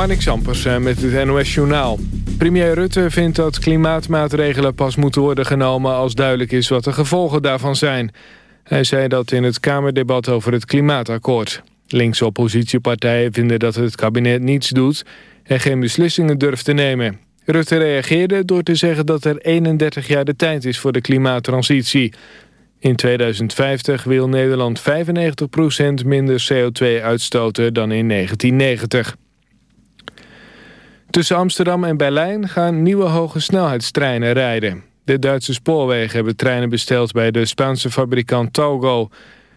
Marnik Sampers eh, met het NOS Journaal. Premier Rutte vindt dat klimaatmaatregelen pas moeten worden genomen... als duidelijk is wat de gevolgen daarvan zijn. Hij zei dat in het Kamerdebat over het klimaatakkoord. Linkse oppositiepartijen vinden dat het kabinet niets doet... en geen beslissingen durft te nemen. Rutte reageerde door te zeggen dat er 31 jaar de tijd is voor de klimaattransitie. In 2050 wil Nederland 95% minder CO2 uitstoten dan in 1990. Tussen Amsterdam en Berlijn gaan nieuwe hoge snelheidstreinen rijden. De Duitse spoorwegen hebben treinen besteld bij de Spaanse fabrikant Togo.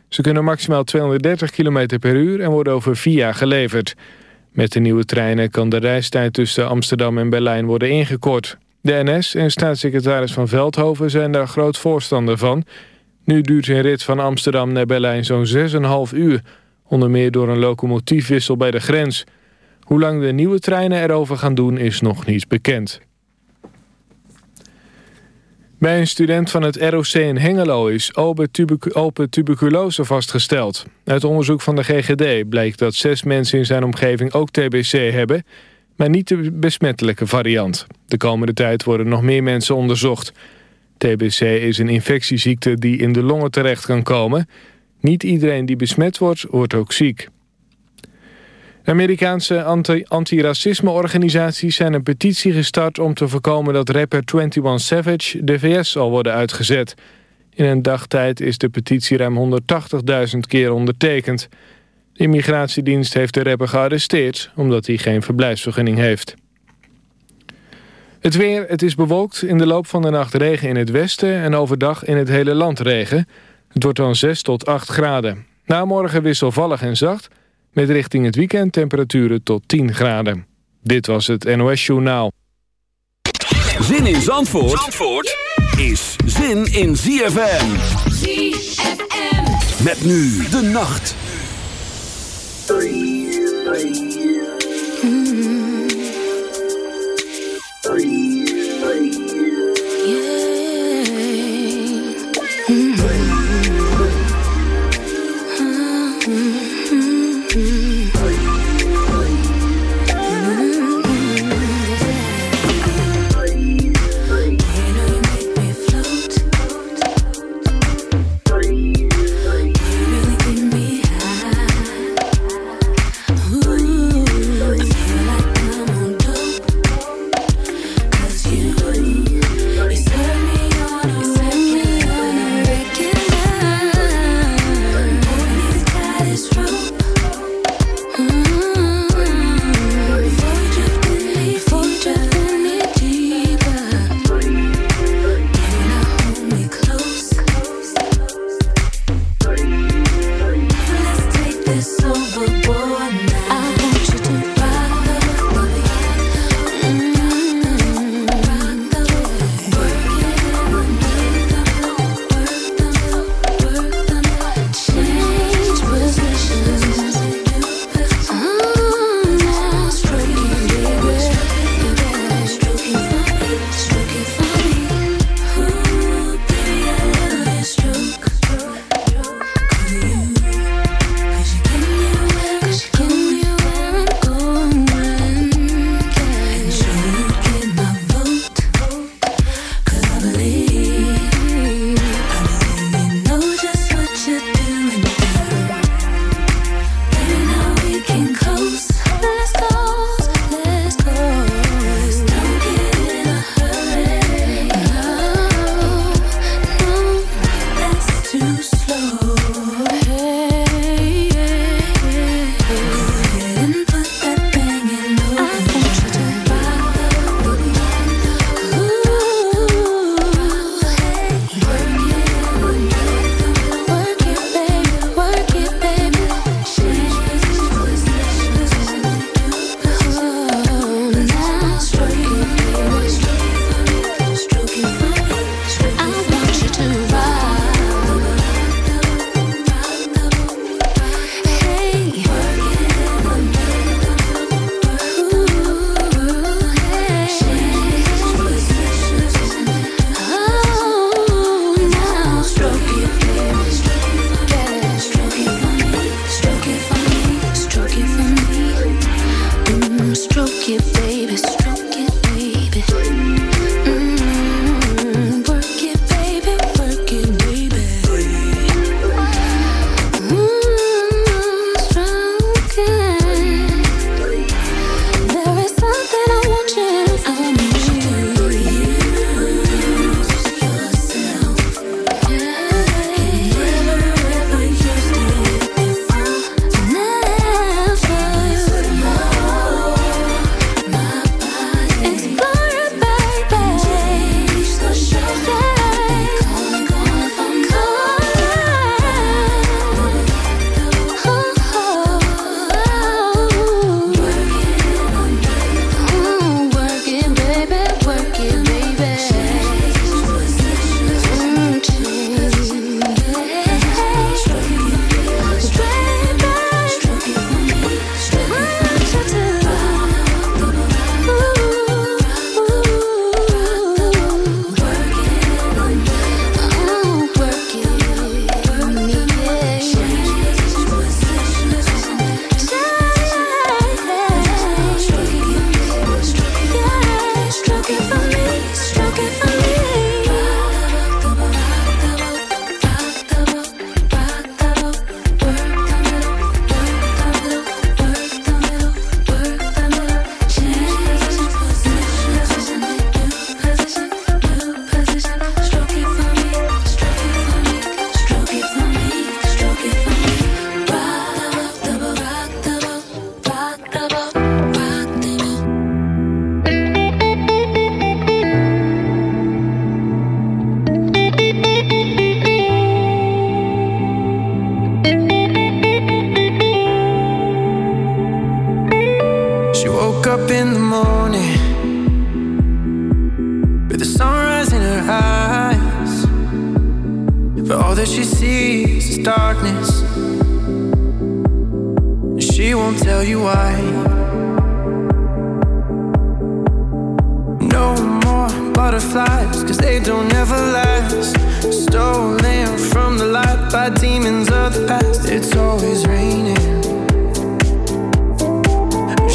Ze kunnen maximaal 230 km per uur en worden over vier jaar geleverd. Met de nieuwe treinen kan de reistijd tussen Amsterdam en Berlijn worden ingekort. De NS en staatssecretaris van Veldhoven zijn daar groot voorstander van. Nu duurt een rit van Amsterdam naar Berlijn zo'n 6,5 uur. Onder meer door een locomotiefwissel bij de grens... Hoe lang de nieuwe treinen erover gaan doen is nog niet bekend. Bij een student van het ROC in Hengelo is open tuberculose vastgesteld. Uit onderzoek van de GGD blijkt dat zes mensen in zijn omgeving ook TBC hebben... maar niet de besmettelijke variant. De komende tijd worden nog meer mensen onderzocht. TBC is een infectieziekte die in de longen terecht kan komen. Niet iedereen die besmet wordt, wordt ook ziek. Amerikaanse antiracisme-organisaties zijn een petitie gestart... om te voorkomen dat rapper 21 Savage de VS zal worden uitgezet. In een dagtijd is de petitie ruim 180.000 keer ondertekend. De immigratiedienst heeft de rapper gearresteerd... omdat hij geen verblijfsvergunning heeft. Het weer, het is bewolkt. In de loop van de nacht regen in het westen... en overdag in het hele land regen. Het wordt dan 6 tot 8 graden. Na morgen wisselvallig en zacht... Met richting het weekend temperaturen tot 10 graden. Dit was het NOS Journaal. Zin in Zandvoort, Zandvoort is zin in ZFM. ZFM. Met nu de nacht.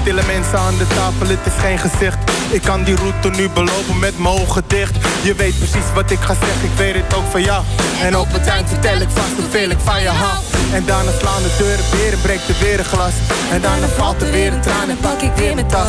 stille mensen aan de tafel, het is geen gezicht. Ik kan die route nu belopen met mijn ogen dicht. Je weet precies wat ik ga zeggen, ik weet het ook van jou. En op het eind vertel ik vast hoeveel ik van je hou. En daarna slaan de deuren weer en breekt er weer een glas. En daarna valt er weer een traan en pak ik weer mijn tas.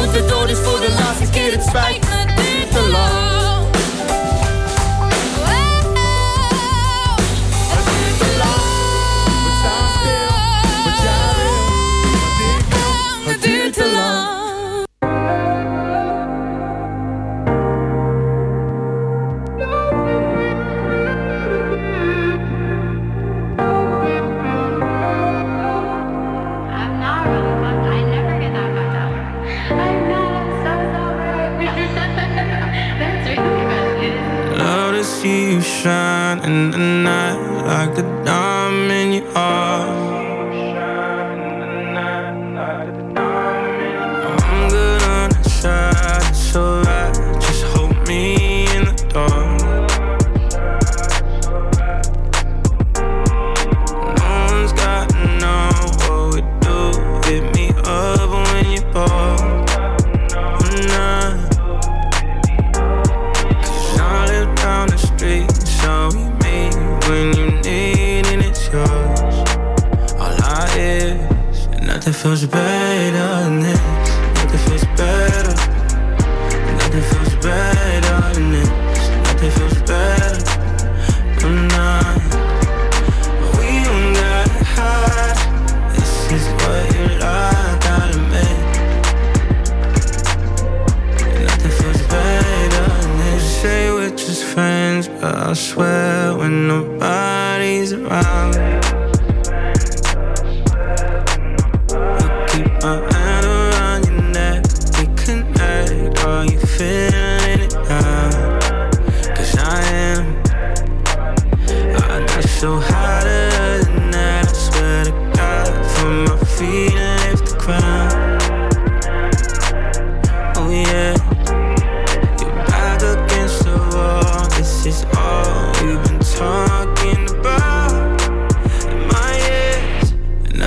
We moeten door, dus voor de laatste keer het spijt. Het.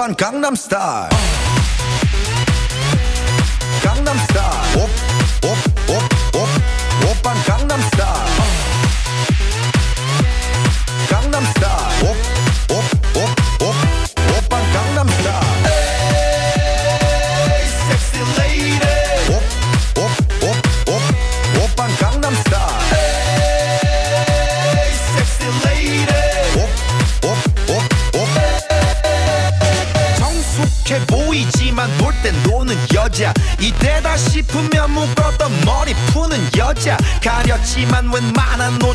on Gangnam Style.